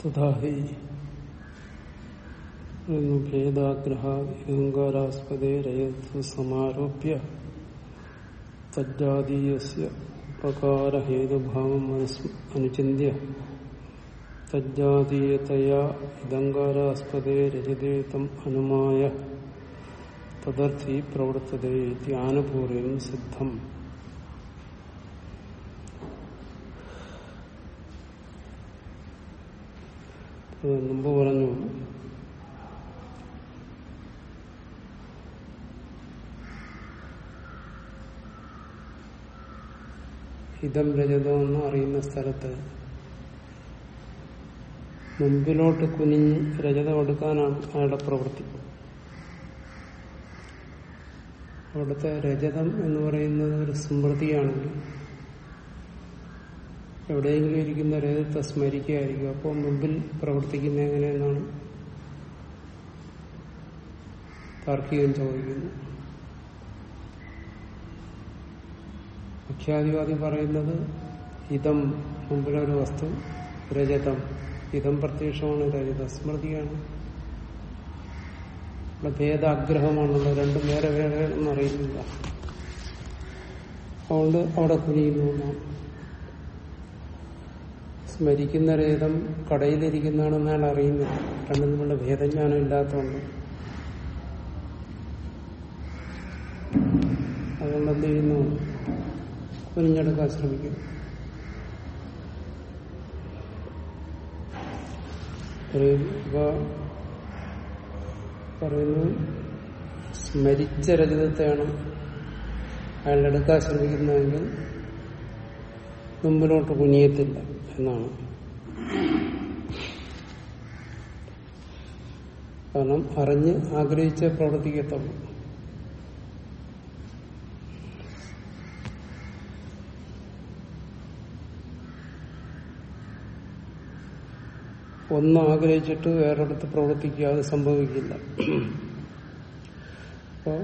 തഥാ ഹി ഭേദാഗ്രഹ അഹങ്കാരാസ്പദേ രയത്വ സമാരോപ്യ തജ്ജാതീയസ്യ പ്രകാരഹേതുഭാവം മനസ് അനുചിന്യ തജ്ജാതീയതയാ ഇതങ്കാരാസ്പദേ രജതേ തം അനുമായ തദർത്ഥി പ്രവർത്തതേ ആനുപൂർവം സിദ്ധം മുമ്പ് പറഞ്ഞു. ഹിതം രജതോ എന്ന് അറിയുന്ന സ്ഥലത്ത് മുമ്പിലോട്ട് കുനിഞ്ഞ് രജതം കൊടുക്കാനാണ് അയാളുടെ പ്രവൃത്തി. അവിടുത്തെ രജതം എന്ന് പറയുന്നത് ഒരു സ്മൃതിയാണെങ്കിൽ എവിടെയെങ്കിലും ഇരിക്കുന്ന രജതത്തെ സ്മരിക്കുകയായിരിക്കും. അപ്പോൾ മുമ്പിൽ പ്രവർത്തിക്കുന്ന എങ്ങനെയെന്നാണ്? താർക്കികം ചോദിക്കുന്നു. മുഖ്യാധിവാദി പറയുന്നത് ഇതം മുമ്പിലൊരു വസ്തു രജതം. ഇതം പ്രത്യക്ഷമാണ് രജത. സ്മൃതിയാണ്. ഭേദാഗ്രഹമാണല്ലോ. രണ്ടും വേറെ വേറെ ഒന്നും അറിയുന്നില്ല. അതുകൊണ്ട് അവിടെ കുനിയുന്നു സ്മരിക്കുന്ന രേതം കടയിലിരിക്കുന്നതാണെന്ന് അയാൾ അറിയുന്നില്ല. രണ്ടും തമ്മിലുള്ള ഭേദജ്ഞാനം ഇല്ലാത്തതുകൊണ്ട്. അതുകൊണ്ട് എന്ത് ചെയ്യുന്നു? കുനിഞ്ഞെടുക്കാൻ ശ്രമിക്കുന്നു. ഇപ്പൊ പറയുന്നു സ്മരിച്ച രചിതത്തെയാണ് അയാൾ എടുക്കാൻ ശ്രമിക്കുന്നതെങ്കിൽ മുമ്പിലോട്ട് കുനിയത്തില്ല. എന്നാണ്. കാരണം അറിഞ്ഞ് ആഗ്രഹിച്ച് പ്രവർത്തിക്കത്തുള്ളൂ. ഒന്ന് ആഗ്രഹിച്ചിട്ട് വേറൊരിടത്ത് പ്രവർത്തിക്കുക അത് സംഭവിക്കില്ല. അപ്പോൾ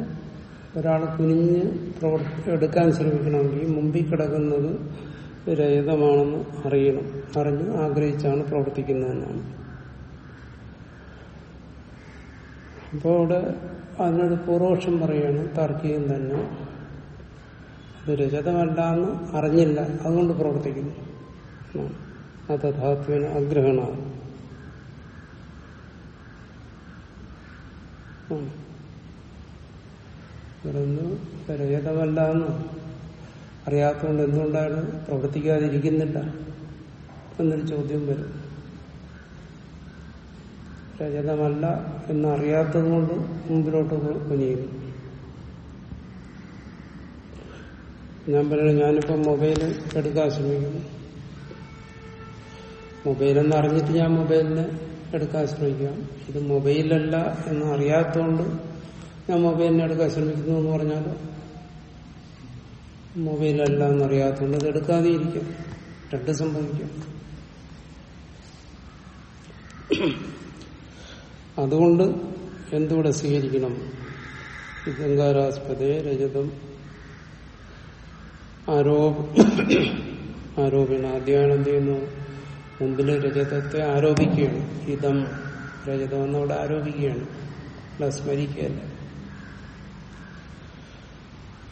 ഒരാൾ കുനിഞ്ഞ് പ്രവർത്തി എടുക്കാൻ ശ്രമിക്കണമെങ്കിൽ മുമ്പിൽ കിടക്കുന്നത് രഹിതമാണെന്ന് അറിയണം. അറിഞ്ഞ് ആഗ്രഹിച്ചാണ് പ്രവർത്തിക്കുന്നതെന്നാണ്. അപ്പോൾ അവിടെ അതിനൊരു പൂർവപക്ഷം പറയാണ് താർക്കികം തന്നെ. അത് രജതമല്ല എന്ന് അറിഞ്ഞില്ല. അതുകൊണ്ട് പ്രവർത്തിക്കുന്നു. ആ തഥാത്വന് അഗ്രഹണമാണ്. പറയുന്നു രഹിതമല്ല എന്ന് അറിയാത്തതുകൊണ്ട് എന്തുകൊണ്ടാണ് പ്രവർത്തിക്കാതിരിക്കുന്നില്ല എന്നൊരു ചോദ്യം വരും. രജതമല്ല എന്നറിയാത്തത് കൊണ്ട് മുമ്പിലോട്ട് പനിയും ഞാൻ പറയുന്നത് ഞാനിപ്പോ മൊബൈൽ എടുക്കാൻ ശ്രമിക്കുന്നു. മൊബൈലെന്ന് അറിഞ്ഞിട്ട് ഞാൻ മൊബൈലിന് എടുക്കാൻ ശ്രമിക്കാം. ഇത് മൊബൈലല്ല എന്ന് അറിയാത്തതുകൊണ്ട് ഞാൻ മൊബൈലിനെ എടുക്കാൻ ശ്രമിക്കുന്നു എന്ന് പറഞ്ഞാൽ മൊബൈലല്ല എന്നറിയാത്തതുകൊണ്ട് ഇത് എടുക്കാതെ ഇരിക്കും രണ്ട് സംഭവിക്കും. അതുകൊണ്ട് എന്തുകൂടെ സ്വീകരിക്കണം? ഗംഗാരാസ്പതേ രജതം. ആരോപ ആരോപിണ അധ്യയനം ചെയ്യുന്നു. മുമ്പിൽ രജതത്തെ ആരോപിക്കുകയാണ്. ഇതം രജതം എന്നവിടെ ആരോപിക്കുകയാണ്. സ്മരിക്കുകയല്ല.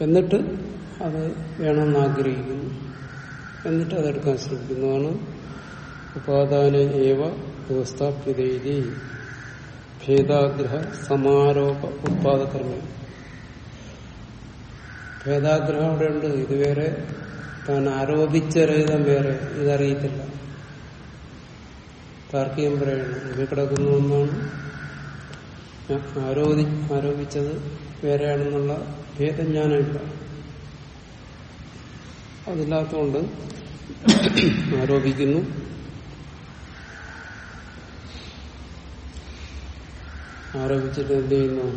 എന്നിട്ട് അത് വേണമെന്ന് ആഗ്രഹിക്കുന്നു എന്നിട്ട് അതെടുക്കാൻ ശ്രമിക്കുന്നതാണ് ഉപാദാന ഏവ വ്യവസ്ഥാപ്യതയിലെ ഭേദാഗ്രഹ സമാരോപ ഉത്പാദകർമ്മ ഭേദാഗ്രഹം അവിടെ ഉണ്ട് ഇത് വേറെ താൻ ആരോപിച്ച രഹിതം വേറെ. ഇതറിയത്തില്ല. താർക്കികം പറയണം ഇത് കിടക്കുന്ന ഒന്നാണ് ആരോപി ആരോപിച്ചത് വേറെയാണെന്നുള്ള ഭേദജ്ഞാനമില്ല അതില്ലാത്തതുകൊണ്ട് ആരോപിക്കുന്നു. ആരോപിച്ചിട്ട് എന്ത് ചെയ്യുന്നു?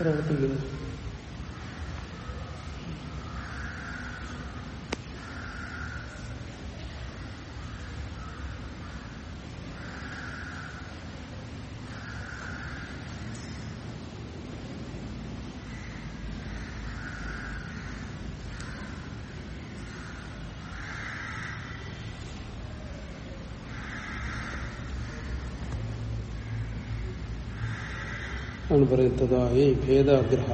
പ്രവർത്തിക്കുന്നു. ആണ് പറയുന്നതായി ഭേദാഗ്രഹ.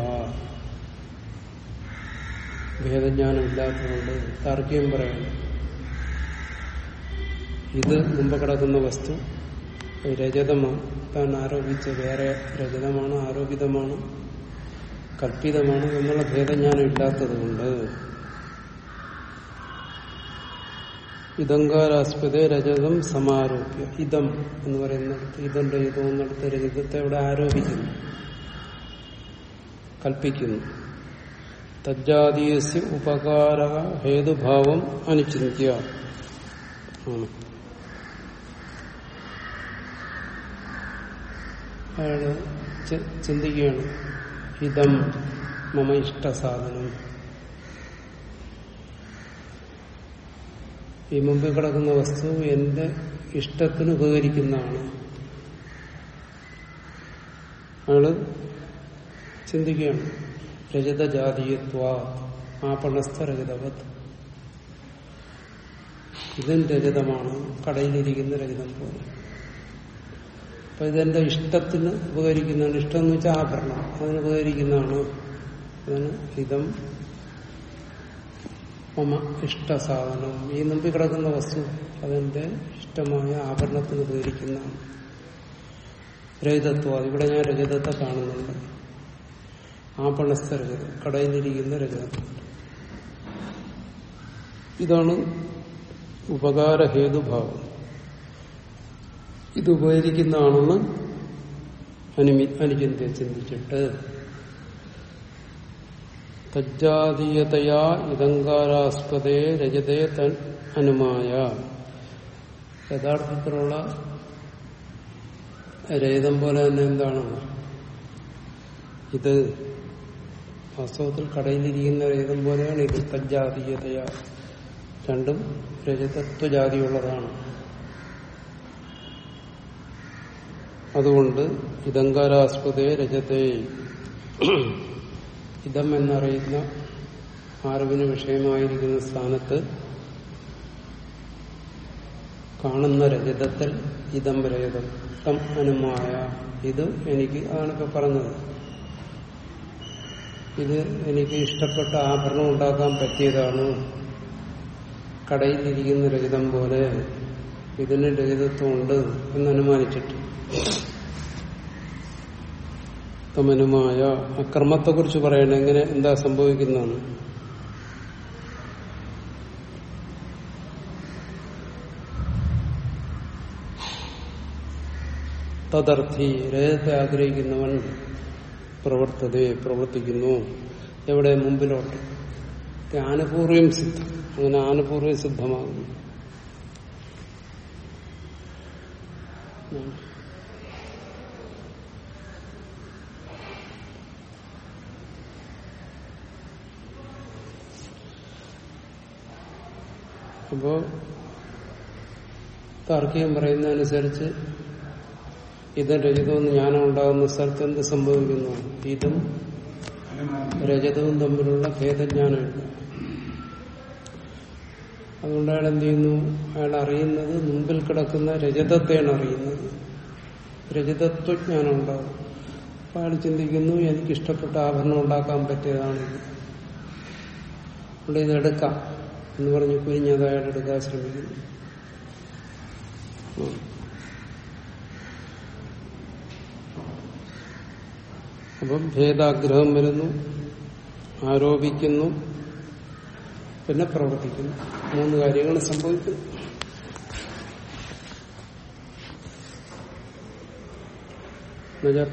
ഭേദജ്ഞാനം ഇല്ലാത്തതുകൊണ്ട് താർക്കികം പറയുന്നു ഇത് മുമ്പ് കിടക്കുന്ന വസ്തു രജതമാണ് താൻ ആരോപിച്ച വേറെ രജതമാണ് ആരോപിതമാണ് കൽപ്പിതമാണ് എന്നുള്ള ഭേദജ്ഞാനം ഇല്ലാത്തതുകൊണ്ട് ഇതങ്കാരാസ്പദ രജതം സമാരോപ്യ ഇതം എന്ന് പറയുന്നിടത്ത് ഇതന്റെ ഇതോ എന്നിടത്ത് രജതത്തെ ഇവിടെ ആരോപിക്കുന്നു. കൽപ്പിക്കുന്നു. തജ്ജാതീയസ് ഉപകാര ഹേതുഭാവം അനുചിന്തിയ. ചിന്തിക്കുകയാണ്. ഇതം മമ ഇഷ്ട സാധനം ഈ മുമ്പിൽ കിടക്കുന്ന വസ്തു എന്റെ ഇഷ്ടത്തിന് ഉപകരിക്കുന്നതാണ്. അയാൾ ചിന്തിക്കുകയാണ് രജതജാതീയത്വ ആപണസ്ഥ രജതവത് ഇതും രജതമാണ്. കടയിലിരിക്കുന്ന രജതം പോലെ. അപ്പൊ ഇതെന്റെ ഇഷ്ടത്തിന് ഉപകരിക്കുന്നതാണ്? ഇഷ്ടം എന്ന് വെച്ചാൽ ആഭരണം. അതിന് ഉപകരിക്കുന്നതാണ്. അതിന് ഹിതം. മമ ഇഷ്ടസാധനം. ഈ മുമ്പിൽ കിടക്കുന്ന വസ്തു അതെന്റെ ഇഷ്ടമായ ആഭരണത്തിന് ഉപകരിക്കുന്നതാണ്. രഹിതത്വം ഇവിടെ ഞാൻ രഹിതത്തെ കാണുന്നുണ്ട്. ആപണസ്ഥ രജതം കടയിലിരിക്കുന്ന രജതം ഇതാണ് ഉപകാരഹേതുഭാവം. ഇത് ഉപകരിക്കുന്നതാണെന്ന് അനുമി അനുചിന്തി ചിന്തിച്ചിട്ട്. തജ്ജാതീയതയാ ഇതങ്കാരാസ്പദേ രജതേ തൻ അനുമായ. യഥാർത്ഥത്തിലുള്ള രഹിതം പോലെ തന്നെ എന്താണ്? ഇത് വാസ്തവത്തിൽ കടയിലിരിക്കുന്ന ഏതും പോലെയാണ് ഇത് തജ്ജാതീയതയ രണ്ടും രജതത്വജാതിയുള്ളതാണ്. അതുകൊണ്ട് ഇതങ്കാരാസ്പദേ രജതേ. ഇതം എന്നറിയുന്ന അറിവിന് വിഷയമായിരിക്കുന്ന സ്ഥാനത്ത് കാണുന്ന രജതത്തിൽ ഇതം രജതം. തം അനുമായ. ഇത് എനിക്ക് അതാണിപ്പോ പറഞ്ഞത്. ഇത് എനിക്ക് ഇഷ്ടപ്പെട്ട ആഭരണം ഉണ്ടാക്കാൻ പറ്റിയതാണ്. കടയിലിരിക്കുന്ന രഹിതം പോലെ ഇതിന് രഹിതത്വം ഉണ്ട് എന്നനുമാനിച്ചിട്ട് തമനുമായ അക്രമത്തെക്കുറിച്ച് പറയണം എങ്ങനെ എന്താ സംഭവിക്കുന്നതാണ് തദർത്ഥി രജത്തെ ആഗ്രഹിക്കുന്നവൻ പ്രവർത്തതയെ പ്രവർത്തിക്കുന്നു. എവിടെ? മുമ്പിലോട്ട്. ആനപൂർവ്യം സിദ്ധം. അങ്ങനെ ആനപൂർവ്യം സിദ്ധമാകുന്നു. അപ്പോ താർക്കികം പറയുന്നതനുസരിച്ച് ഇത് രജതവും ജ്ഞാനം ഉണ്ടാകുന്ന സ്ഥലത്ത് എന്ത് സംഭവിക്കുന്നു? ഇതും രജതവും തമ്മിലുള്ള ഭേദജ്ഞാനമില്ല അതുകൊണ്ട് അയാൾ എന്ത് ചെയ്യുന്നു? അയാൾ അറിയുന്നത് മുമ്പിൽ കിടക്കുന്ന രജതത്തെയാണ് അറിയുന്നത്. രജതത്വജ്ഞാനം ഉണ്ടാകും അപ്പൊ അയാൾ ചിന്തിക്കുന്നു എനിക്കിഷ്ടപ്പെട്ട ആഭരണം ഉണ്ടാക്കാൻ പറ്റിയതാണിത് അവിടെ ഇത് എടുക്കാം എന്ന് പറഞ്ഞ് കുഞ്ഞത് അയാൾ എടുക്കാൻ ശ്രമിക്കുന്നു. അപ്പം ഭേദാഗ്രഹം വരുന്നു ആരോപിക്കുന്നു പിന്നെ പ്രവർത്തിക്കുന്നു. മൂന്ന് കാര്യങ്ങൾ സംഭവിക്കുന്നു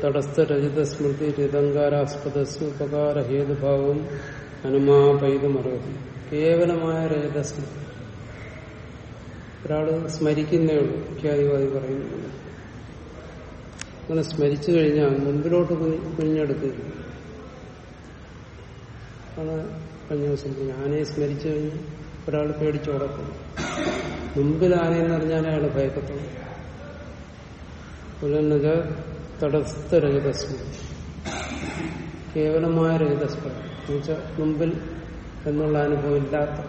തടസ്ഥരഹിത സ്മൃതി രതങ്കാരാസ്പദസ് ഉപകാരഹേതുഭാവം അനുമാപൈതമർഹതി കേവലമായ രഹിതസ്മൃതി. ഒരാൾ സ്മരിക്കുന്നേ ഉള്ളൂ മുഖ്യാധികാരി പറയുന്നു. അങ്ങനെ സ്മരിച്ചു കഴിഞ്ഞാൽ മുൻപിലോട്ട് കുഞ്ഞെടുക്കരുത് ആണ് കഴിഞ്ഞ ദിവസം. ആനയെ സ്മരിച്ചു കഴിഞ്ഞ് ഒരാൾ പേടിച്ചോടക്കും മുമ്പിൽ ആനയെന്ന് അറിഞ്ഞാൽ അയാൾ ഭയക്കത്തുള്ളൂ. പുലന്നത് തടസ്ഥരഹിതസ്മൃതി കേവലമായ രഹിതസ്മൃതി. എന്നുവെച്ചാൽ മുമ്പിൽ എന്നുള്ള അനുഭവം ഇല്ലാത്ത.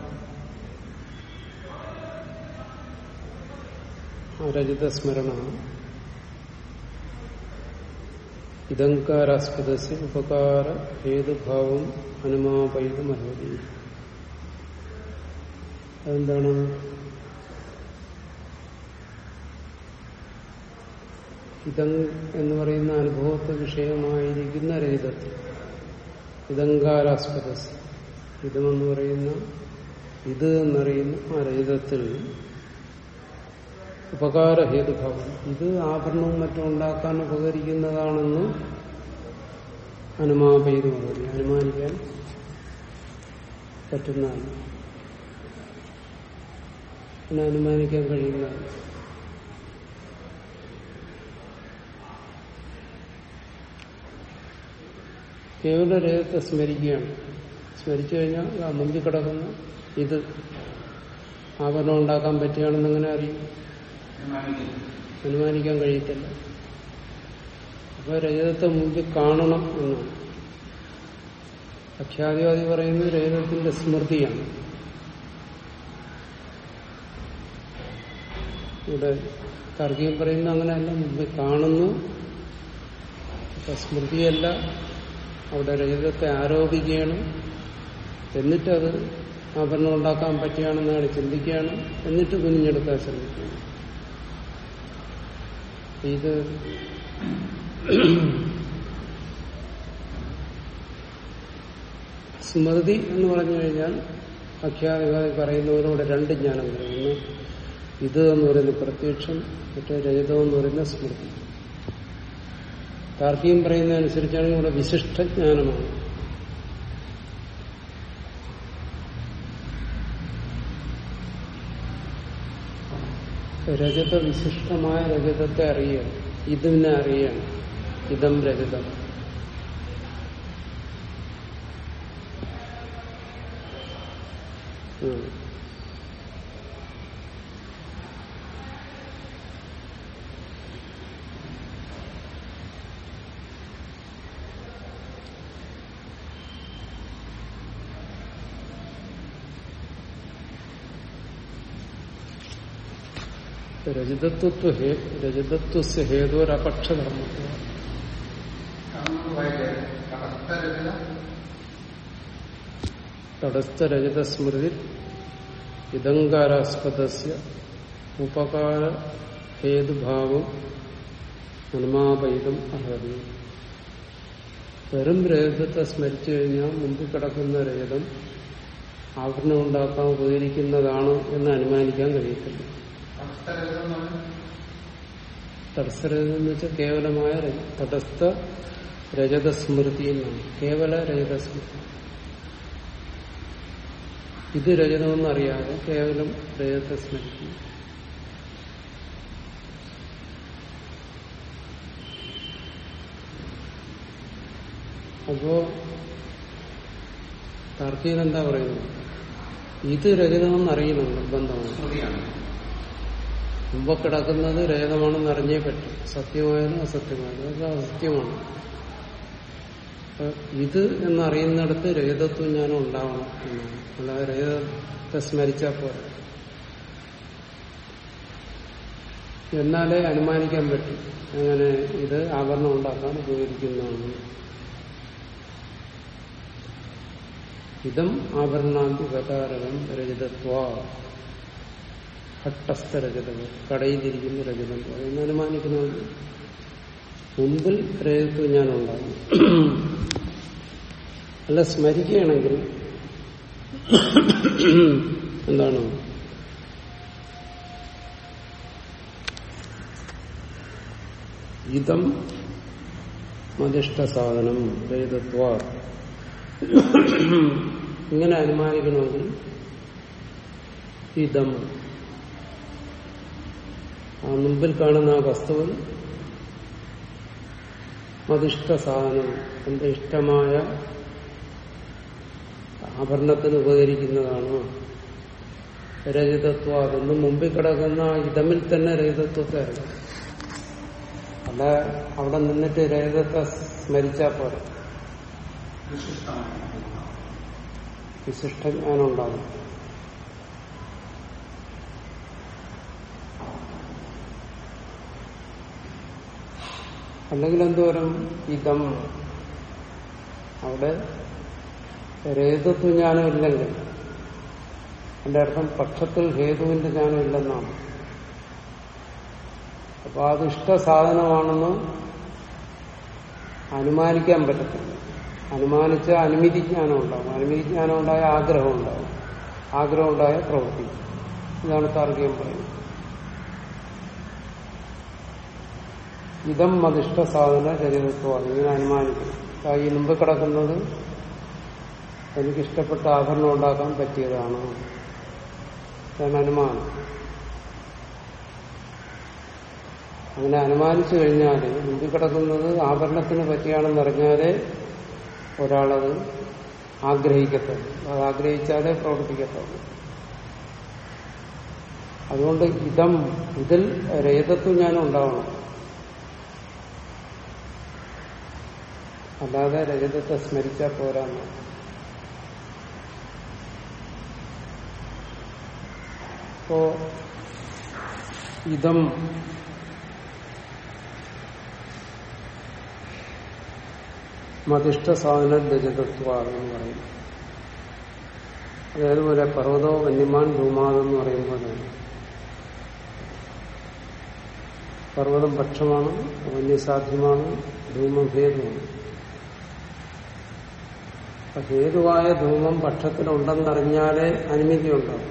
ആ ഇതങ്കാരാസ്പദസ്യ ഉപകാര ഹേതുഭാവം അനുമാപൈതമർഹതി അതെന്താണ്? ഇതം എന്ന് പറയുന്ന അനുഭവത്തെ വിഷയമായിരിക്കുന്ന രഹിതത്തിൽ ഇതങ്കാരാസ്പദസ് ഇതമെന്ന് പറയുന്ന ഇത് എന്നറിയുന്ന ആ രഹിതത്തിൽ ഉപകാരഹേതുഭാവം. ഇത് ആഭരണവും മറ്റും ഉണ്ടാക്കാൻ ഉപകരിക്കുന്നതാണെന്ന് അനുമാപെയ്ത് പറഞ്ഞു. അനുമാനിക്കാൻ പറ്റുന്നതാണ്. പിന്നെ അനുമാനിക്കാൻ കഴിയുന്നതാണ്. കേവല രേഖത്തെ സ്മരിക്കുകയാണ്. സ്മരിച്ചു കഴിഞ്ഞാൽ മുമ്പിൽ കിടക്കുന്ന. ഇത് ആഭരണം ഉണ്ടാക്കാൻ പറ്റുകയാണെന്ന് എങ്ങനെ അറിയും? അനുമാനിക്കാൻ കഴിയത്തില്ല. അപ്പൊ രജതത്തെ മുമ്പിൽ കാണണം എന്നാണ്. അഖ്യാതിവാദി പറയുന്നത് രജതത്തിന്റെ സ്മൃതിയാണ്. ഇവിടെ താർക്കികം പറയുന്ന അങ്ങനെയല്ല മുമ്പിൽ കാണുന്നു. അപ്പൊ സ്മൃതിയല്ല. അവിടെ രജതത്തെ ആരോപിക്കുകയാണ്. എന്നിട്ടത് ആഭരണം ഉണ്ടാക്കാൻ പറ്റുകയാണെന്നാണ് ചിന്തിക്കുകയാണ്. എന്നിട്ട് കുഞ്ഞെടുക്കാൻ ശ്രമിക്കുകയാണ്. ഇത് സ്മൃതി എന്ന് പറഞ്ഞു കഴിഞ്ഞാൽ അഖ്യാതിവാദി പറയുന്നവരോട് രണ്ട് ജ്ഞാനം പറയും ഒന്ന് ഇത് എന്ന് പറയുന്ന പ്രത്യക്ഷം മറ്റേ രഹിതം എന്ന് പറയുന്ന സ്മൃതി. താർക്കികം പറയുന്നതനുസരിച്ചാണെങ്കിൽ ഇവിടെ വിശിഷ്ടജ്ഞാനമാണ് രജത വിശിഷ്ടമായ രജതത്തെ അറിയുക ഇതിനെ അറിയണം ഇതം രജതം. ഉം. രജതത്വ രജതത്വസ് ഹേതുരപക്ഷധർമ്മത്വ തടസ്ഥരജതസ്മൃതി രജത സ്മൃതി ഇതങ്കാരാസ്പദസ്യ ഉപകാര ഹേതുഭാവം അനുമാപൈതം അർഹതി. വെറും രജതത്തെ സ്മരിച്ചു കഴിഞ്ഞാൽ മുമ്പിൽ കിടക്കുന്ന രജതം ആഭരണം ഉണ്ടാക്കാൻ ഉപകരിക്കുന്നതാണ് എന്ന് അനുമാനിക്കാൻ കഴിയത്തില്ല. തടസ്സരജതം എന്ന് വെച്ചാൽ കേവലമായ തടസ്ഥ രജത സ്മൃതി എന്നാണ്. കേവല രജത സ്മൃതി ഇത് രജതമെന്ന് കേവലം രജതത്തെ സ്മരിക്കുന്നു അപ്പോ താർക്കികൻ എന്താ പറയുന്നത്? ഇത് രചനമെന്നറിയുന്നുണ്ട് ബന്ധമാണ്. മുമ്പ് കിടക്കുന്നത് രേതമാണെന്ന് അറിഞ്ഞേ പറ്റും. സത്യമായാലും അസത്യമായാലും അത് അസത്യമാണ് ഇത് എന്നറിയുന്നിടത്ത് രഹിതത്വം ഞാനും ഉണ്ടാവണം എന്നാണ്. അല്ലാതെ രഹിതത്തെ സ്മരിച്ചാൽ പോരാ. എന്നാലേ അനുമാനിക്കാൻ പറ്റും. അങ്ങനെ ഇത് ആഭരണം ഉണ്ടാക്കാൻ ഉപകരിക്കുന്നതാണ്. ഇതം ആഭരണാന്തി ഉപകാരകം രജിതത്വ ഹട്ടസ്ഥ രജതം കടയിലിരിക്കുന്ന രജതം എന്ന് അനുമാനിക്കുന്നത് മുമ്പിൽ ഞാൻ ഉണ്ടാകും അല്ല സ്മരിക്കുകയാണെങ്കിൽ എന്താണ്? ഇതം മതിഷ്ഠ സാധനം രജതത്വ ഇങ്ങനെ അനുമാനിക്കണമെങ്കിൽ ഇതം ആ മുമ്പിൽ കാണുന്ന ആ വസ്തുവിൽ മതിഷ്ട സാധനം എന്റെ ഇഷ്ടമായ ആഭരണത്തിന് ഉപകരിക്കുന്നതാണോ? രഹിതത്വം അതൊന്നും മുമ്പിൽ കിടക്കുന്ന ഇതമിൽ തന്നെ രഹിതത്വത്തെ അറിയാം. അല്ല അവിടെ നിന്നിട്ട് രഹിതത്തെ സ്മരിച്ചാൽ പോരെ? വിശിഷ്ടജ്ഞാനുണ്ടാകും അല്ലെങ്കിൽ എന്തോരം ഇതം അവിടെ രേതത്വ ജ്ഞാനം ഇല്ലെങ്കിൽ. എന്റെ അർത്ഥം പക്ഷത്തിൽ ഹേതുവിന്റെ ജ്ഞാനം ഇല്ലെന്നാണ്. അപ്പൊ അത് ഇഷ്ട സാധനമാണെന്ന് അനുമാനിക്കാൻ പറ്റത്തില്ല. അനുമാനിച്ച അനുമതി ജ്ഞാനം ഉണ്ടാകും. അനുമതി ജ്ഞാനം ഉണ്ടായ ആഗ്രഹം ഉണ്ടാകും. ആഗ്രഹം ഉണ്ടായ പ്രവൃത്തി. ഇതാണ് താർക്കികം പറയുന്നത്. ഇതം മതിഷ്ട സാധന ശരീരത്വമാണ് ഇങ്ങനെ അനുമാനിക്കണം. ഈ മുമ്പ് കിടക്കുന്നത് എനിക്കിഷ്ടപ്പെട്ട ആഭരണം ഉണ്ടാക്കാൻ പറ്റിയതാണ്. ഇതാണ് അനുമാനം. അങ്ങനെ അനുമാനിച്ചു കഴിഞ്ഞാൽ മുമ്പിൽ കിടക്കുന്നത് ആഭരണത്തിന് പറ്റിയാണെന്ന് അറിഞ്ഞാലേ ഒരാളത് ആഗ്രഹിക്കത്തുള്ളൂ. അത് ആഗ്രഹിച്ചാലേ പ്രവർത്തിക്കത്തുള്ളൂ. അതുകൊണ്ട് ഇതം ഇതിൽ രേതത്വം ഞാൻ ഉണ്ടാവണം. അല്ലാതെ രജതത്തെ സ്മരിച്ചാൽ പോരാന്ന്. അപ്പോ ഇതം മതിഷ്ട സാധന രജതത്വം പറയും. അതേപോലെ പർവതോ വന്യമാൻ ധൂമാതെന്ന് പറയുമ്പോൾ പർവതം പക്ഷമാണ് വന്യസാധ്യമാണ് ധൂമം ഭേദമാണ് അപ്പൊ ഹേതുവായ ധൂമം പക്ഷത്തിലുണ്ടെന്നറിഞ്ഞാലേ അനുമതി ഉണ്ടാവും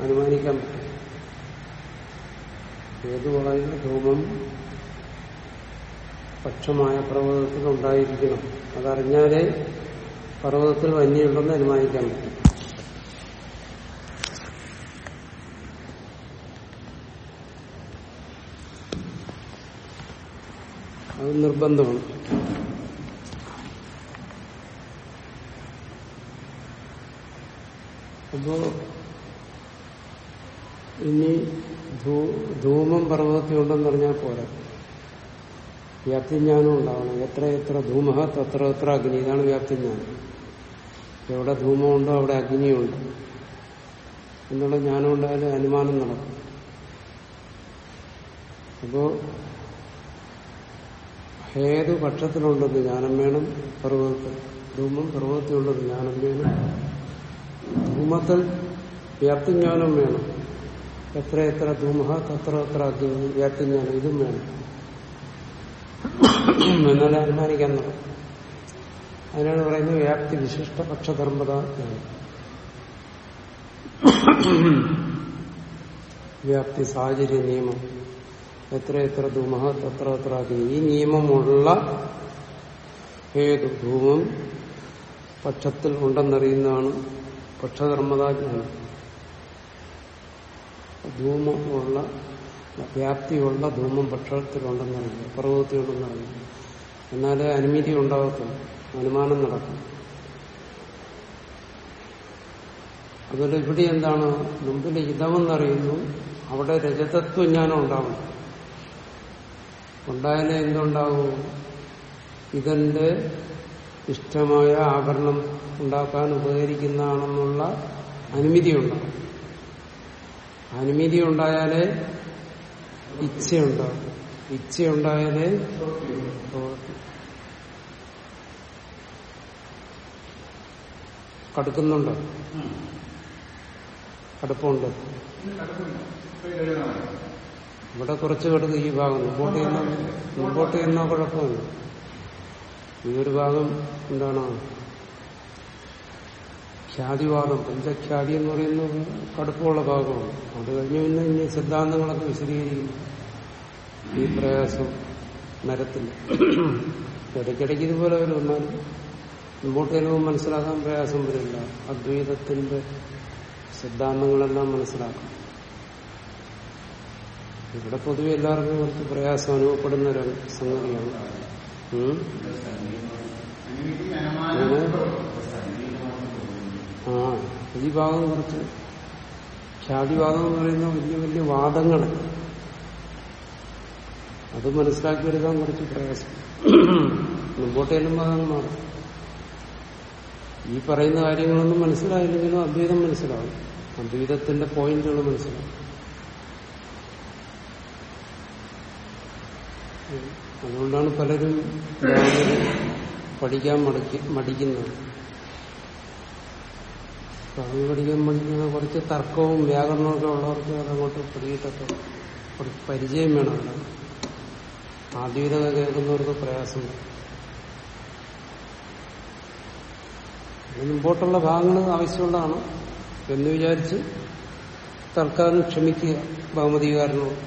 അനുമാനിക്കാൻ പറ്റും. ഹേതുവായ ധൂമം പക്ഷമായ പർവതത്തിൽ ഉണ്ടായിരിക്കണം അതറിഞ്ഞാലേ പർവതത്തിൽ വന്യുണ്ടെന്ന് അനുമാനിക്കാൻ പറ്റും. അത് നിർബന്ധമാണ്. അപ്പോ ഇനി ധൂമം പർവതത്തിലുണ്ടെന്ന് പറഞ്ഞാൽ പോരാ. വ്യാപ്തിജ്ഞാനം ഉണ്ടാവണം. എത്ര എത്ര ധൂമ തത്ര എത്ര അഗ്നി. ഇതാണ് വ്യാപ്തിജ്ഞാനം. എവിടെ ധൂമം ഉണ്ടോ അവിടെ അഗ്നിയുണ്ട് എന്നുള്ള ജ്ഞാനം ഉണ്ടായാലും അനുമാനം നടക്കും. അപ്പോ ഹേതു പക്ഷത്തിലുണ്ടെന്ന് ജ്ഞാനം വേണം? പർവതത്തിൽ. ധൂമം പർവതത്തിലുള്ളത് ജ്ഞാനം വേണം? ധൂമത്തിൽ വ്യാപ്തിജ്ഞാനം വേണം. എത്ര എത്ര ധൂമ തത്ര എത്ര വ്യാപ്തി വ്യാപ്തിജ്ഞാനം ഇതും വേണം. എന്നാലേ അനുമാനിക്കാൻ നടക്കും അതിനാണ് പറയുന്നത് വ്യാപ്തി വിശിഷ്ട പക്ഷധർമ്മത വ്യാപ്തി സാഹചര്യ നിയമം. എത്ര എത്ര ധൂമ തത്ര എത്ര ഈ നിയമമുള്ള ഏത് ധൂമം പക്ഷത്തിൽ ഉണ്ടെന്നറിയുന്നതാണ് പക്ഷധർമ്മതാജ്ഞാനം ധൂമമുള്ള വ്യാപ്തിയുള്ള ധൂമം പക്ഷത്തിലുണ്ടെന്നറിയില്ല പർവതത്തിലുണ്ടെന്നറിയില്ല എന്നാലേ അനുമതി ഉണ്ടാകത്തുള്ളൂ അനുമാനം നടക്കും. അതുപോലെ ഇവിടെ എന്താണ്? മുമ്പിൽ ഇതമെന്നറിയുന്നു. അവിടെ രജതത്വജ്ഞാനം ഉണ്ടാവണം. ഉണ്ടായാലേ എന്തുണ്ടാവും? ഇതെന്റെ ഇഷ്ടമായ ആഭരണം ഉണ്ടാക്കാൻ ഉപകരിക്കുന്നതാണെന്നുള്ള അനുമതി ഉണ്ടാവും അനുമതി ഉണ്ടായാലേ ഇച്ഛയുണ്ടാവും. ഇച്ഛയുണ്ടായാലേ കടുക്കുന്നുണ്ടോ. കടുപ്പമുണ്ട്. ഇവിടെ കുറച്ച് കടുക്ക് ഈ ഭാഗം മുമ്പോട്ട് ചെയ്യുന്ന മുമ്പോട്ട് ചെയ്യുന്ന കുഴപ്പമില്ല. ഈ ഒരു ഭാഗം എന്താണ്? ഖ്യാതിവാദം. പഞ്ചഖ്യാതി എന്ന് പറയുന്ന കടുപ്പമുള്ള ഭാഗമാണ്. അത് കഴിഞ്ഞ് പിന്നെ ഇനി സിദ്ധാന്തങ്ങളൊക്കെ വിശദീകരിക്കും. ഈ പ്രയാസം മരത്തിൽ ഇടയ്ക്കിടയ്ക്ക് ഇതുപോലെ വരും വന്നാൽ മുമ്പോട്ട് വരുമ്പോൾ മനസ്സിലാക്കാൻ പ്രയാസം വരില്ല. അദ്വൈതത്തിന്റെ സിദ്ധാന്തങ്ങളെല്ലാം മനസ്സിലാക്കാം. ഇവിടെ പൊതുവെ എല്ലാവർക്കും കുറച്ച് പ്രയാസം അനുഭവപ്പെടുന്ന ഒരു സംഗതിയാണ്. ആ ഈ ഭാഗം കുറച്ച്. ഖ്യാതിവാദം എന്ന് പറയുന്ന വലിയ വലിയ വാദങ്ങൾ അത് മനസ്സിലാക്കി എടുക്കാൻ കുറച്ച് പ്രയാസം. മുമ്പോട്ട് ചെല്ലുമ്പോൾ അതങ്ങ് മാറും. ഈ പറയുന്ന കാര്യങ്ങളൊന്നും മനസ്സിലായില്ലെങ്കിലും അദ്വൈതം മനസ്സിലാവും. അദ്വൈതത്തിന്റെ പോയിന്റുകൾ മനസ്സിലാവും. അതുകൊണ്ടാണ് പലരും പഠിക്കാൻ മടിക്ക മടിക്കുന്നത്. ബ്രാഹ്മണ പഠിക്കാൻ മടിക്കുന്ന കുറച്ച് തർക്കവും വ്യാകരണമൊക്കെ ഉള്ളവർക്ക് അതങ്ങോട്ട് പിടിയിട്ടൊക്കെ കുറച്ച് പരിചയം വേണം അവിടെ കേൾക്കുന്നവർക്ക് പ്രയാസം. മുമ്പോട്ടുള്ള ഭാഗങ്ങൾ ആവശ്യമുള്ളതാണ് എന്ന് വിചാരിച്ച് തൽക്കാലം ക്ഷമിക്കുക ബഹുമതികാരനോട്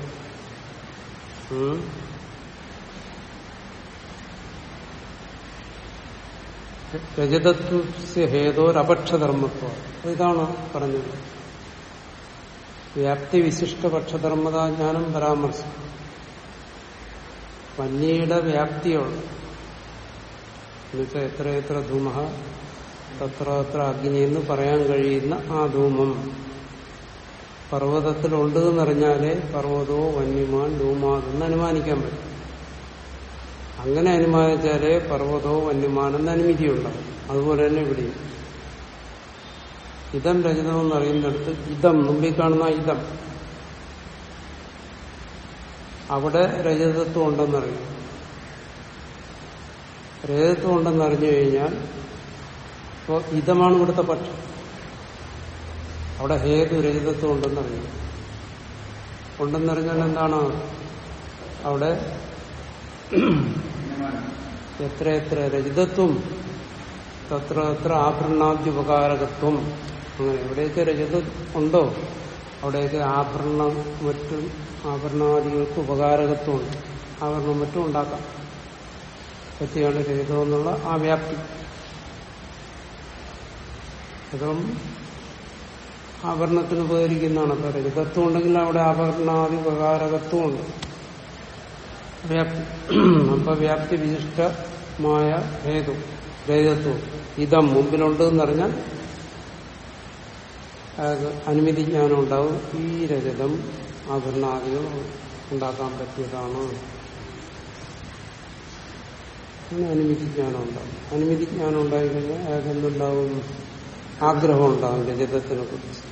ഉം. രജതത്വ ഹേതോരപക്ഷധർമ്മത്വം ഇതാണ് പറഞ്ഞത്. വ്യാപ്തി വിശിഷ്ട പക്ഷധർമ്മത ഞാനും പരാമർശം. വന്യയുടെ വ്യാപ്തിയുള്ള എന്നുവെച്ചാൽ എത്ര എത്ര ധൂമ തത്ര അത്ര അഗ്നി എന്ന് പറയാൻ കഴിയുന്ന ആ ധൂമം. പർവതത്തിലുണ്ട് എന്നറിഞ്ഞാലേ പർവതോ വന്യമാൻ ധൂമാതെന്ന് അനുമാനിക്കാൻ പറ്റും. അങ്ങനെ അനുമാനിച്ചാലേ പർവതവും അന്യമാനെന്ന് അനുമതിയുണ്ടാവും. അതുപോലെ തന്നെ ഇവിടെയും. ഇതം രചിതം എന്ന് അറിയുന്നിടത്ത് ഇതം മുമ്പിൽ കാണുന്ന ഇതം. അവിടെ രജതത്വം ഉണ്ടെന്നറിയും രജതത്വം ഉണ്ടെന്നറിഞ്ഞു കഴിഞ്ഞാൽ ഇപ്പോൾ ഇതമാണ് ഇവിടുത്തെ പക്ഷം. അവിടെ ഹേതു രചിതത്വം ഉണ്ടെന്നറിയും ഉണ്ടെന്നറിഞ്ഞാൽ എന്താണ്? അവിടെ എത്ര എത്ര രജിതത്വം? തത്ര എത്ര ആഭരണാദ്യുപകാരകത്വം. അങ്ങനെ എവിടെയൊക്കെ രജതം ഉണ്ടോ? അവിടെയൊക്കെ ആഭരണം മറ്റും ആഭരണാദികൾക്ക് ഉപകാരകത്വമുണ്ട് ആഭരണം മറ്റും ഉണ്ടാക്കാം. പറ്റിയാണ് രഹിതം എന്നുള്ള ആ വ്യാപ്തി. അതും ആഭരണത്തിന് ഉപകരിക്കുന്നതാണ്. അപ്പൊ രജതത്വം ഉണ്ടെങ്കിൽ അവിടെ ആഭരണാദി ഉപകാരകത്വമുണ്ട് വ്യാപ്തി. അപ്പൊ വ്യാപ്തി വിശിഷ്ടമായ ഹേതു ഭേദത്വം. ഇതം മുമ്പിലുണ്ട് എന്നറിഞ്ഞാൽ അനുമതി ജ്ഞാനം ഉണ്ടാവും. ഈ രജതം ആഭരണാദികൾ ഉണ്ടാക്കാൻ പറ്റിയതാണ്. അനുമതി ജ്ഞാനം ഉണ്ടാവും. അനുമതി ജ്ഞാനം ഉണ്ടായിക്കഴിഞ്ഞാൽ അയാൾക്ക് എന്തുണ്ടാവും ആഗ്രഹം ഉണ്ടാവും രജതത്തിനെ കുറിച്ച്.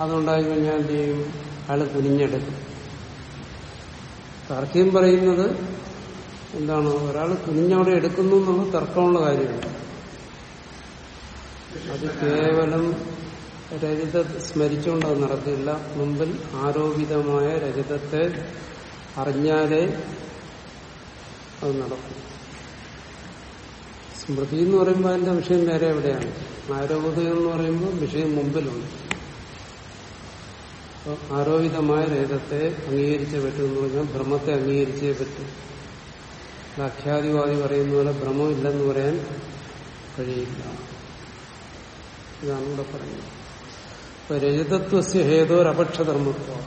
അതുണ്ടായിക്കഴിഞ്ഞാൽ എന്ത് ചെയ്യും? അയാൾ കുനിഞ്ഞെടുക്കും. തർക്കം പറയുന്നത് എന്താണ്? ഒരാൾ കുനിഞ്ഞവിടെ എടുക്കുന്നു എന്നുള്ള തർക്കമുള്ള കാര്യമാണ്. അത് കേവലം രജത സ്മരിച്ചുകൊണ്ട് അത് നടക്കില്ല. മുമ്പിൽ ആരോപിതമായ രജതത്തെ അറിഞ്ഞാലേ അത് നടക്കും. സ്മൃതി എന്ന് പറയുമ്പോൾ അതിന്റെ വിഷയം നേരെ എവിടെയാണ്? ആരോപിതം എന്ന് പറയുമ്പോൾ വിഷയം മുമ്പിലുണ്ട്. ആരോപിതമായ രേതത്തെ അംഗീകരിച്ചേ പറ്റൂ എന്ന് പറഞ്ഞാൽ ബ്രഹ്മത്തെ അംഗീകരിച്ചേ പറ്റൂ. അഖ്യാതിവാദി പറയുന്ന പോലെ ഭ്രമം ഇല്ലെന്ന് പറയാൻ കഴിയില്ല. ഇതാണ് ഇവിടെ പറയുന്നത്. ഇപ്പൊ രജതത്വസ്യ ഹേതോരപക്ഷധർമ്മത്വം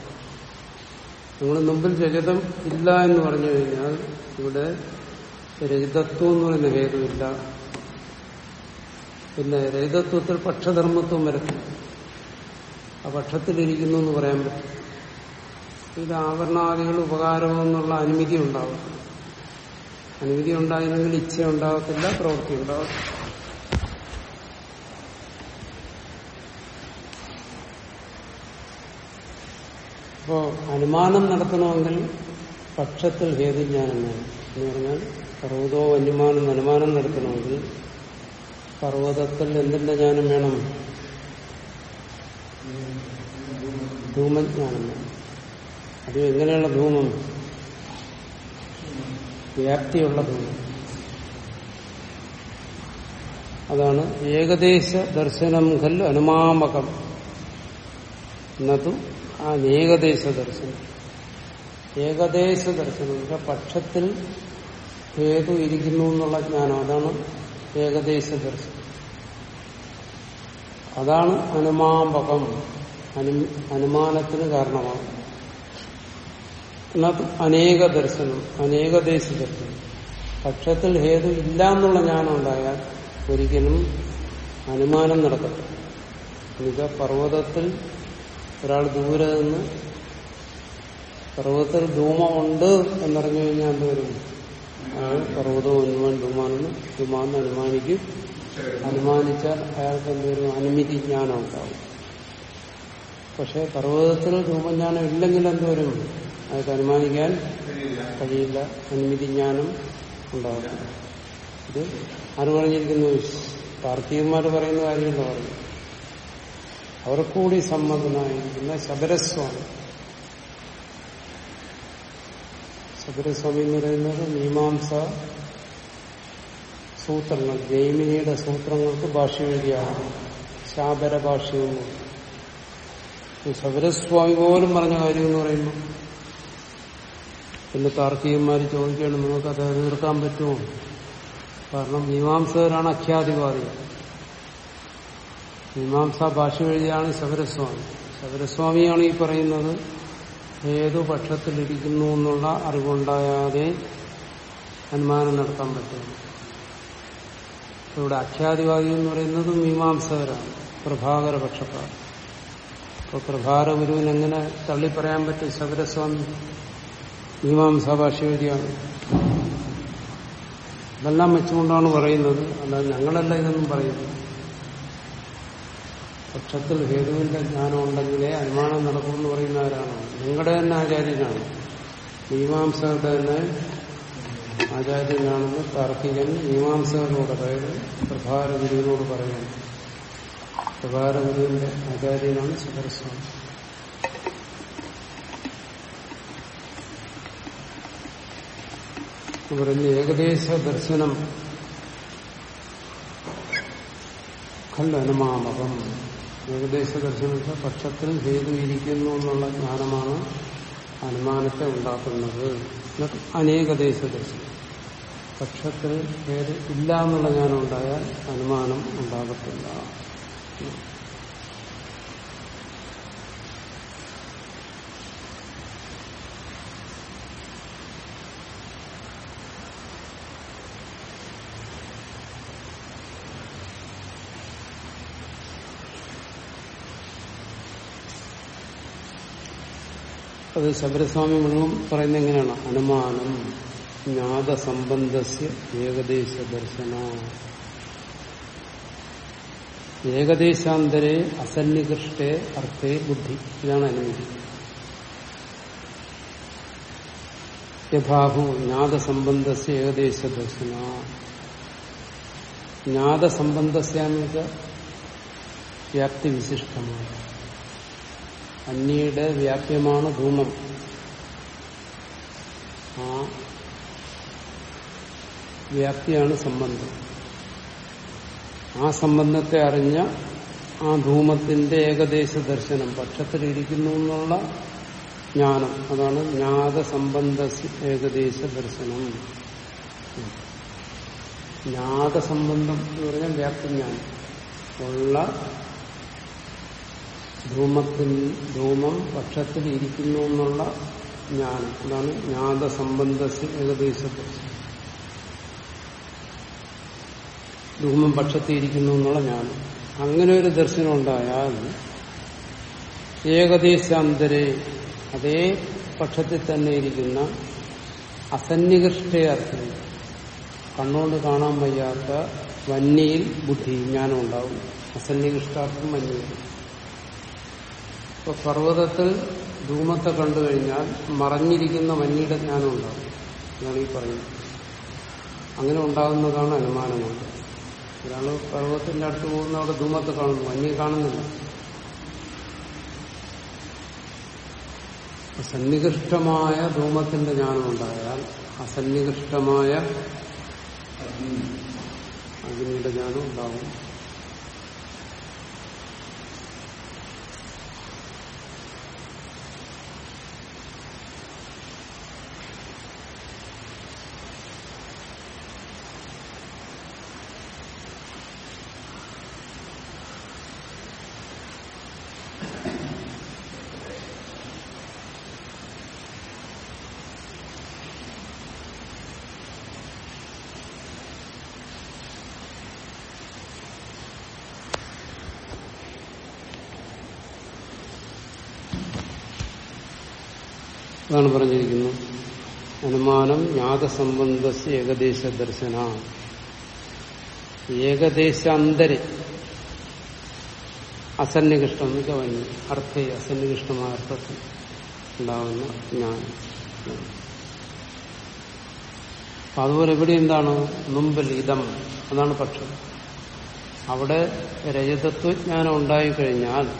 നിങ്ങൾ മുമ്പിൽ രജതം ഇല്ല എന്ന് പറഞ്ഞു കഴിഞ്ഞാൽ ഇവിടെ രജതത്വം എന്ന് പറയുന്ന ഹേതുവില്ല. പിന്നെ രജതത്വത്തിൽ പക്ഷധർമ്മത്വം വരത്തില്ല. ആ പക്ഷത്തിലിരിക്കുന്നു എന്ന് പറയാൻ പറ്റും ഇത് ആവരണാദികൾ ഉപകാരമെന്നുള്ള അനുമതി ഉണ്ടാവും. അനുമതി ഉണ്ടായില്ലെങ്കിൽ ഇച്ഛ ഉണ്ടാകത്തില്ല പ്രവൃത്തി ഉണ്ടാവും അപ്പോ അനുമാനം നടത്തണമെങ്കിൽ പക്ഷത്തിൽ ഭേദജ്ഞാനം വേണം എന്ന് പറഞ്ഞാൽ പർവതോ അനുമാനം അനുമാനം നടത്തണമെങ്കിൽ പർവതത്തിൽ എന്തിന്റെ ജ്ഞാനം വേണം? ധൂമജ്ഞാനം അത് എങ്ങനെയുള്ള ധൂമം? വ്യാപ്തിയുള്ള ധൂമം. അതാണ് ഏകദേശ ദർശനം ഖൽ അനുമാമകം. എന്നതും ആ ഏകദേശ ദർശനം. ഏകദേശ ദർശനം പക്ഷത്തിൽ ഹേതു ഇരിക്കുന്നു എന്നുള്ള ജ്ഞാനം. അതാണ് ഏകദേശ ദർശനം. അതാണ് അനുമാമ്പകം അനു അനുമാനത്തിന് കാരണമാണ്. അനേക ദർശനം അനേകദേശ ദർശനം പക്ഷത്തിൽ ഹേതു ഇല്ല എന്നുള്ള ജ്ഞാനം ഉണ്ടായാൽ ഒരിക്കലും അനുമാനം നടക്കത്തില്ല. മിക പർവതത്തിൽ ഒരാൾ ദൂരെ നിന്ന് പർവതത്തിൽ ധൂമമുണ്ട് എന്നറിഞ്ഞു കഴിഞ്ഞാൽ എന്തുവരും അയാൾ പർവതവും അനുമാൻ ധൂമാനെന്ന് ധൂമാന്ന് അനുമാനിക്കും. അനുമാനിച്ചാൽ അയാൾക്ക് എന്തൊരു അനുമതി ജ്ഞാനം ഉണ്ടാവും. പക്ഷെ പർവതത്തിൽ രൂപജ്ഞാനം ഇല്ലെങ്കിൽ എന്തോരും അയാൾക്ക് അനുമാനിക്കാൻ കഴിയില്ല. അനുമതി ജ്ഞാനം ഉണ്ടാവില്ല. ഇത് ആര് പറഞ്ഞിരിക്കുന്നു? കാർത്തികന്മാർ പറയുന്ന കാര്യമല്ല പറഞ്ഞു അവർക്കൂടി സമ്മതനായിരിക്കുന്ന ശബരസ്വാമി. ശബരസ്വാമി എന്ന് പറയുന്നത് മീമാംസ സൂത്രങ്ങൾ ജൈമിനിയുടെ സൂത്രങ്ങൾക്ക് ഭാഷ എഴുതിയാണ് ശാബര ഭാഷ്യം ശബരസ്വാമി പോലും പറഞ്ഞ കാര്യം എന്ന് പറയുമ്പോൾ പിന്നെ താർക്കികന്മാർ ചോദിക്കുകയാണ് അത് തീർക്കാൻ പറ്റുമോ? കാരണം മീമാംസകരാണ് അഖ്യാതിവാദികൾ മീമാംസ ഭാഷ എഴുതിയാണ് ശബരസ്വാമി ശബരസ്വാമിയാണ് ഈ പറയുന്നത് ഏതു പക്ഷത്തിലിരിക്കുന്നു എന്നുള്ള അറിവുണ്ടായാതെ അനുമാനം നടത്താൻ പറ്റും ഇവിടെ അഖ്യാതിവാദി എന്ന് പറയുന്നത് മീമാംസകരാണ്. പ്രഭാകര പക്ഷക്കാർ അപ്പൊ പ്രഭാര ഗുരുവിന് എങ്ങനെ തള്ളി പറയാൻ പറ്റും? ശബരസ്വാമി മീമാംസാ ഇതെല്ലാം വെച്ചുകൊണ്ടാണ് പറയുന്നത്. അല്ലാതെ ഞങ്ങളല്ല ഇതൊന്നും പറയുന്നത്. പക്ഷത്തിൽ ഹേതുവിന്റെ ജ്ഞാനം ഉണ്ടെങ്കിലേ അനുമാനം നടക്കുമെന്ന് പറയുന്ന ആരാണ് നിങ്ങളുടെ തന്നെ ആചാര്യനാണ്. മീമാംസകളുടെ തന്നെ ആചാര്യനാണെന്ന് താർക്കികൻ മീമാംസകരോട് അതായത് പ്രഭാര ഗുരുവിനോട് പറയുന്നു. പ്രഭാര ഗുരുവിന്റെ ആചാര്യനാണ് സുഖരസ്വാമി പറയുന്ന ഏകദേശ ദർശനം. ഖല്ലനുമാമകം ഏകദേശ ദർശനത്തെ പക്ഷത്തിൽ ഹേതു ഇരിക്കുന്നു എന്നുള്ള ജ്ഞാനമാണ് അനുമാനത്തെ ഉണ്ടാക്കുന്നത്. അനേകദേശ ദർശനം പക്ഷത്തിൽ ഹേതു ഇല്ല എന്നുള്ള ജ്ഞാനം ഉണ്ടായാൽ അനുമാനം ഉണ്ടാകത്തില്ല. അത് ശബരസ്വാമി മുഴുവൻ പറയുന്നത് എങ്ങനെയാണ്? അനുമാനം ജ്ഞാതസംബന്ധസ്യ ഏകദേശ ദർശന ഏകദേശാന്തരെ അസന്നികൃഷ്ടേ അർത്ഥേ ബുദ്ധി. ഇതാണ് അനുമതി. യഥാഹു ജ്ഞാതസംബന്ധസ് ഏകദേശ ദർശന ജ്ഞാതസംബന്ധസ്യാമിക വ്യാപ്തി വിശിഷ്ടമാണ് അന്യയുടെ വ്യാപ്യമാണ് ധൂമം. ആ വ്യാപ്തിയാണ് സംബന്ധം. ആ സംബന്ധത്തെ അറിഞ്ഞ ആ ധൂമത്തിന്റെ ഏകദേശ ദർശനം പക്ഷത്തിലിരിക്കുന്നു എന്നുള്ള ജ്ഞാനം. അതാണ് ജ്ഞാത സംബന്ധ ഏകദേശ ദർശനം ജ്ഞാത സംബന്ധം എന്ന് പറഞ്ഞാൽ വ്യാപ്തി ജ്ഞാനം ഉള്ള ധൂമത്തിൽ ധൂമം പക്ഷത്തിൽ ഇരിക്കുന്നു എന്നുള്ള ജ്ഞാനം. അതാണ് ജ്ഞാത സംബന്ധ ഏകദേശ. ദർശനം ധൂമം പക്ഷത്തിൽ ഇരിക്കുന്നു എന്നുള്ള ജ്ഞാനം. അങ്ങനെ ഒരു ദർശനം ഉണ്ടായാൽ ഏകദേശാന്തരെ അതേ പക്ഷത്തിൽ തന്നെ ഇരിക്കുന്ന അസന്നികൃഷ്ടയാർത്ഥം കണ്ണുകൊണ്ട് കാണാൻ വയ്യാത്ത വന്യയിൽ ബുദ്ധി ജ്ഞാനം ഉണ്ടാവും. അസന്നികൃഷ്ടാർത്ഥം വന്യയിൽ. ഇപ്പൊ പർവതത്തിൽ ധൂമത്തെ കണ്ടു കഴിഞ്ഞാൽ മറഞ്ഞിരിക്കുന്ന മഞ്ഞിയുടെ ജ്ഞാനം ഉണ്ടാവും. എന്നാണ് ഈ പറയുന്നത്. അങ്ങനെ ഉണ്ടാകുന്നതാണ് അനുമാനങ്ങൾ ഒരാൾ പർവതത്തിന്റെ അടുത്ത് പോകുന്ന അവിടെ ധൂമത്തെ കാണുന്നു. വന്യ കാണുന്നില്ല. സന്നികൃഷ്ടമായ ധൂമത്തിന്റെ ജ്ഞാനം ഉണ്ടായാൽ അസന്നികൃഷ്ടമായ അഗ്നിയുടെ ജ്ഞാനം ഉണ്ടാകും അതാണ് പറഞ്ഞിരിക്കുന്നത് അനുമാനം ജ്ഞാതസംബന്ധ ഏകദേശ ദർശന ഏകദേശാന്തരെ അസന്നികൃഷ്ടം വെച്ചാൽ അർത്ഥേ അസന്നികൃഷ്ടമായ അർത്ഥത്തിൽ ഉണ്ടാവുന്ന ജ്ഞാനം. അതുപോലെ ഇവിടെ എന്താണ്? മുമ്പിൽ ഇതം. അതാണ് പക്ഷം. അവിടെ രജതത്വജ്ഞാനം ഉണ്ടായിക്കഴിഞ്ഞാൽ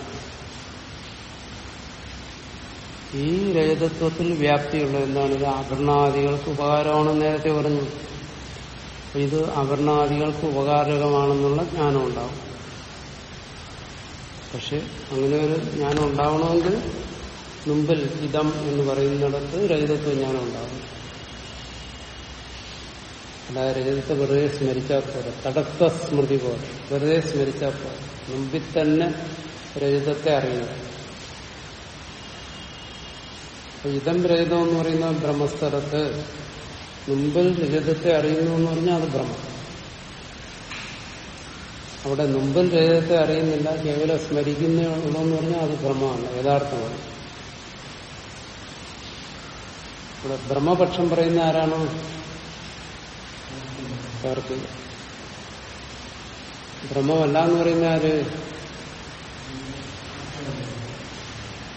ഈ രജതത്വത്തിൽ വ്യാപ്തിയുള്ള എന്താണ്? ഇത് അവർണാദികൾക്ക് ഉപകാരമാണെന്ന് നേരത്തെ പറഞ്ഞു. ഇത് അവർണാദികൾക്ക് ഉപകാരകമാണെന്നുള്ള ജ്ഞാനം ഉണ്ടാവും. പക്ഷെ അങ്ങനെ ഒരു ജ്ഞാനം ഉണ്ടാവണമെങ്കിൽ മുമ്പിൽ ഇതം എന്ന് പറയുന്നിടത്ത് രഹിതത്വ ജ്ഞാനം ഉണ്ടാവും അല്ലാതെ രഹിതത്തെ വെറുതെ സ്മരിച്ചാൽ പോലെ തടസ്സ സ്മൃതി പോലെ. വെറുതെ സ്മരിച്ചാൽ പോലെ മുമ്പിൽ തന്നെ രഹിതത്തെ അറിയണം. ഇതം രഹിതം എന്ന് പറയുന്ന ബ്രഹ്മസ്ഥലത്ത് മുമ്പിൽ രഹിതത്തെ അറിയുന്നു എന്ന് പറഞ്ഞാൽ അത് ബ്രഹ്മം. അവിടെ മുമ്പിൽ രഹിതത്തെ അറിയുന്നില്ല. കേവലം സ്മരിക്കുന്ന ഉള്ളൂ എന്ന് പറഞ്ഞാൽ അത് ഭ്രമമാണ് യഥാർത്ഥമാണ്. ഇവിടെ ബ്രഹ്മപക്ഷം പറയുന്ന ആരാണോ? അവർക്ക് ബ്രഹ്മമല്ല എന്ന് പറയുന്ന ആര്?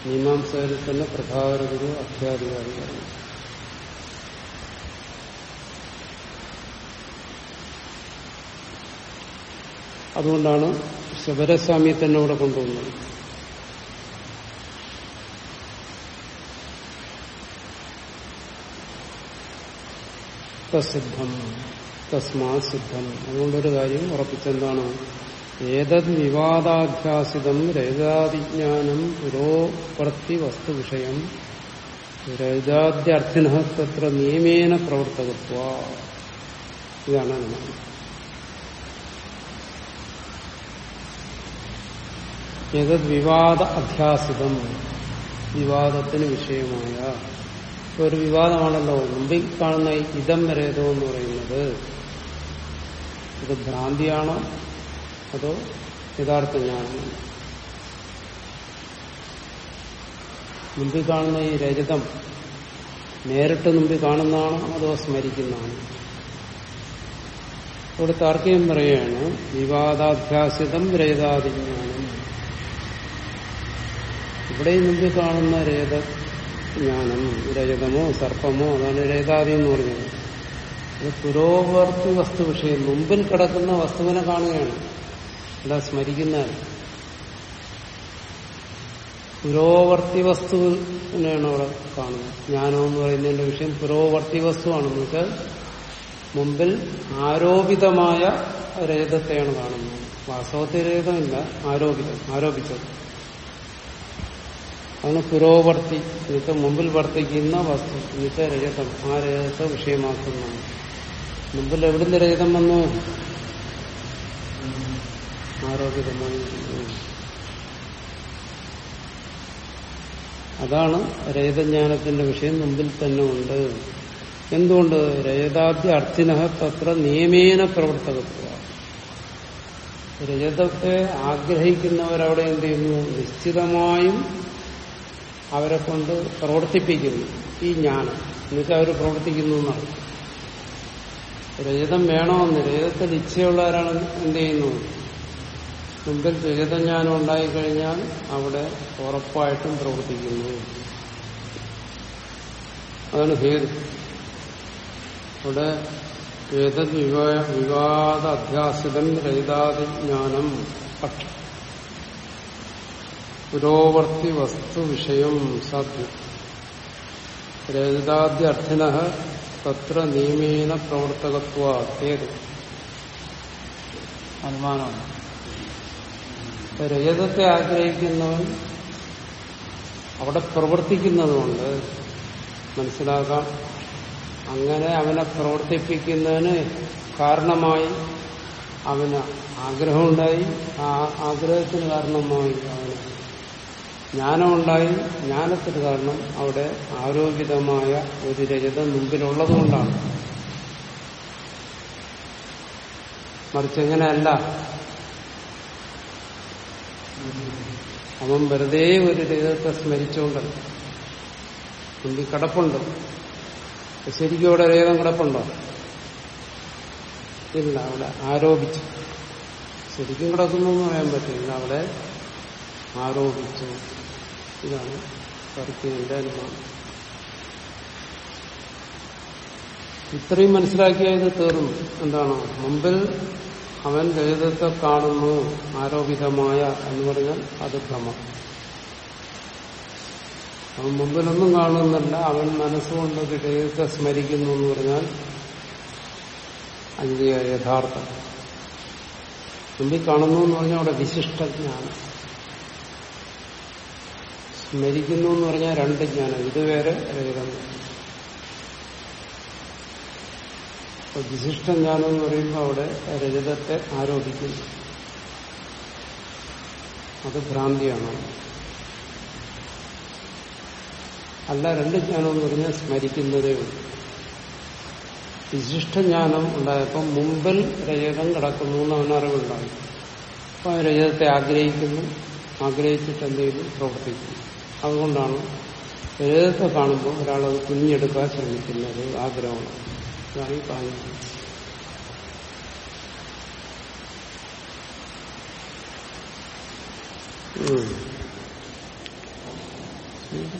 മീമാംസകരിൽ തന്നെ പ്രഭാകര ഗുരു അതുകൊണ്ടാണ് ശബരസ്വാമിയെ തന്നെ ഇവിടെ കൊണ്ടുവന്നത്. തസിദ്ധം തസ്മാ സിദ്ധം. അതുകൊണ്ടൊരു കാര്യം ഉറപ്പിച്ചെന്താണ്? ഏതത് വിവാദാഭ്യാസിതം രഹിതാതിജ്ഞാനം പുരോവർത്തി വസ്തുവിഷയം രഹിതാദ്യർത്ഥിന തത്ര നിയമേന പ്രവർത്തകത്വ. ഇതാണ് അനുമാനം. ഏതത് വിവാദ അധ്യാസിതം? വിവാദത്തിന് വിഷയമായ. ഒരു വിവാദമാണല്ലോ. മുമ്പിൽ കാണുന്ന ഇതം വരേതോ എന്ന് പറയുന്നത്. ഇത് ഭ്രാന്തിയാണോ? അതോ യഥാർത്ഥ ജ്ഞാനമാണോ? മുമ്പിൽ കാണുന്ന ഈ രജതം നേരിട്ട് മുമ്പിൽ കാണുന്നതാണോ അതോ സ്മരിക്കുന്നതാണോ? ഇവിടെ താർക്കികം പറയുകയാണ് വിവാദാധ്യാസിതം രജതാതിജ്ഞാനം. ഇവിടെ മുമ്പിൽ കാണുന്ന രേത ജ്ഞാനം രജതമോ സർപ്പമോ അതാണ് രേതാദി എന്ന് പറഞ്ഞത്. ഇത് പുരോവർത്തി വസ്തു വിഷയം മുമ്പിൽ കിടക്കുന്ന വസ്തുവിനെ കാണുകയാണ്. അല്ല സ്മരിക്കുന്ന പുരോവർത്തി വസ്തുവിനെയാണ് അവിടെ കാണുന്നത്. ജ്ഞാനം എന്ന് പറയുന്നതിന്റെ വിഷയം പുരോവർത്തി വസ്തുവാണെന്ന് വെച്ചാൽ മുമ്പിൽ ആരോപിതമായ രേതത്തെയാണ് കാണുന്നത്. വാസ്തവത്തിൽ രേതമില്ല ആരോപിതം ആരോപിച്ചത്. അതാണ് പുരോവർത്തി എന്നുവെച്ചാൽ മുമ്പിൽ വർത്തിക്കുന്ന വസ്തു എന്നുവെച്ചാൽ രജതം ആ രജതത്തെ വിഷയമാക്കുന്നതാണ് മുമ്പിൽ എവിടുന്ന് രജതം വന്നു? ആരോഗ്യതമായി അതാണ് രജതജ്ഞാനത്തിന്റെ വിഷയം മുമ്പിൽ തന്നെ ഉണ്ട്. എന്തുകൊണ്ട്? രജതാദ്യ അർത്ഥിന തത്ര നിയമേന പ്രവർത്തകത്വ. രജതത്തെ ആഗ്രഹിക്കുന്നവരവിടെ എന്ത് ചെയ്യുന്നു? നിശ്ചിതമായും അവരെ കൊണ്ട് പ്രവർത്തിപ്പിക്കുന്നു. ഈ ജ്ഞാനം. എന്നുവെച്ചാൽ അവർ പ്രവർത്തിക്കുന്നു എന്നാണ്. രജതം വേണമെന്ന് രജതത്തിൽ ഇച്ഛയുള്ളവരാണ് എന്ത് ചെയ്യുന്നു? മുമ്പിൽ രജതജ്ഞാനം ഉണ്ടായിക്കഴിഞ്ഞാൽ അവിടെ ഉറപ്പായിട്ടും പ്രവർത്തിക്കുന്നു. അതാണ് ഹേതു. അവിടെ ഏതത് വിവാദ അധ്യാസിതം രഹിതാതിജ്ഞാനം പക്ഷം പുരോവർത്തി വസ്തു വിഷയം സാധ്യം രഹിതാദ്യ അർത്ഥിന തത്ര നിയമേന പ്രവർത്തകത്വ അനുമാനമാണ്. രജതത്തെ ആഗ്രഹിക്കുന്നവൻ അവിടെ പ്രവർത്തിക്കുന്നതുകൊണ്ട് മനസ്സിലാക്കാം. അങ്ങനെ അവനെ പ്രവർത്തിപ്പിക്കുന്നതിന് കാരണമായി അവന് ആഗ്രഹമുണ്ടായി. ആ ആഗ്രഹത്തിന് കാരണമായി അവന് ജ്ഞാനമുണ്ടായി ജ്ഞാനത്തിന് കാരണം അവിടെ ആരോപിതമായ ഒരു രജതം മുമ്പിലുള്ളതുകൊണ്ടാണ്. മറിച്ച് എങ്ങനെയല്ല അവൻ വെറുതെ ഒരു രജതത്തെ സ്മരിച്ചുകൊണ്ടല്ല മുമ്പിൽ കിടപ്പുണ്ട്. ശരിക്കും അവിടെ രേഖം കിടപ്പുണ്ടോ? ഇല്ല അവിടെ ആരോപിച്ചു. ശരിക്കും കിടക്കുന്നു എന്ന് പറയാൻ പറ്റില്ല. അവിടെ ആരോപിച്ചു. ഇതാണ് തർക്കിന്റെ അനുമാനം ഇത്രയും മനസ്സിലാക്കിയത് തീർന്നു. എന്താണ്? മുമ്പിൽ അവൻ ലളിതത്തെ കാണുന്നു ആരോപിതമായ എന്ന് പറഞ്ഞാൽ അത് ഭ്രമം. അവൻ മുമ്പിലൊന്നും കാണുന്നില്ല. അവൻ മനസ്സുകൊണ്ട് ലളിതത്തെ സ്മരിക്കുന്നു എന്ന് പറഞ്ഞാൽ അതിന്റെ യഥാർത്ഥം. മുമ്പിൽ കാണുന്നു എന്ന് പറഞ്ഞാൽ അവിടെ വിശിഷ്ടജ്ഞാനം സ്മരിക്കുന്നു എന്ന് പറഞ്ഞാൽ രണ്ട് ജ്ഞാനം. ഇത് വേറെ രഹിതം അപ്പൊ വിശിഷ്ടജ്ഞാനം എന്ന് പറയുമ്പോൾ അവിടെ രജതത്തെ ആരോപിക്കുന്നു. അത് ഭ്രാന്തിയാണ്. അല്ല രണ്ട് ജ്ഞാനം എന്ന് പറഞ്ഞാൽ സ്മരിക്കുന്നതേ ഉള്ളൂ. വിശിഷ്ടജ്ഞാനം ഉണ്ടായപ്പോൾ മുമ്പിൽ രജതം കിടക്കുന്നു എന്ന് അവൻ അറിവുണ്ടായി. അപ്പൊ രജതത്തെ ആഗ്രഹിക്കുന്നു. ആഗ്രഹിച്ചിട്ട് എന്തെങ്കിലും പ്രവർത്തിക്കുന്നു. അതുകൊണ്ടാണ് ഏതൊക്കെ കാണുമ്പോൾ ഒരാൾ അത് കുഞ്ഞെടുക്കാൻ ശ്രമിക്കുന്നത് ആഗ്രഹമാണ് ഇതാണ് ഈ പറഞ്ഞത് ഉം.